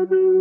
Thank you.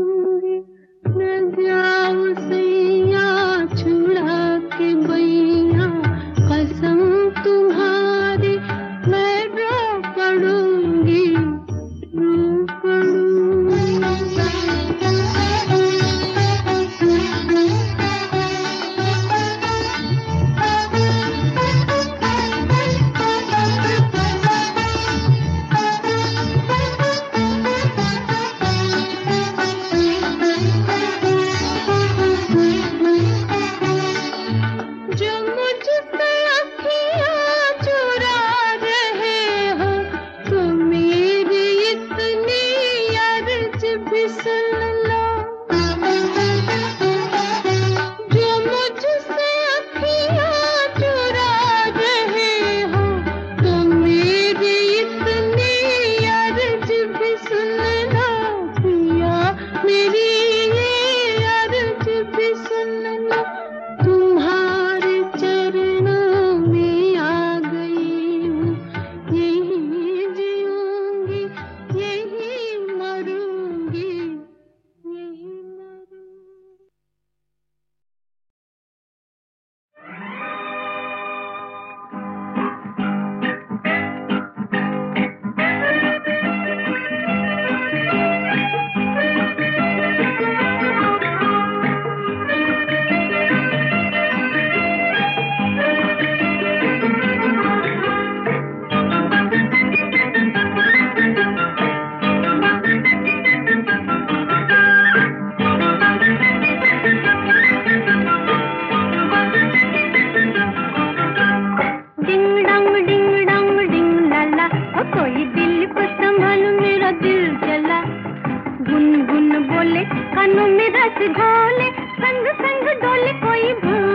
बोले कानों में रस घोले संग संग डोले कोई भूल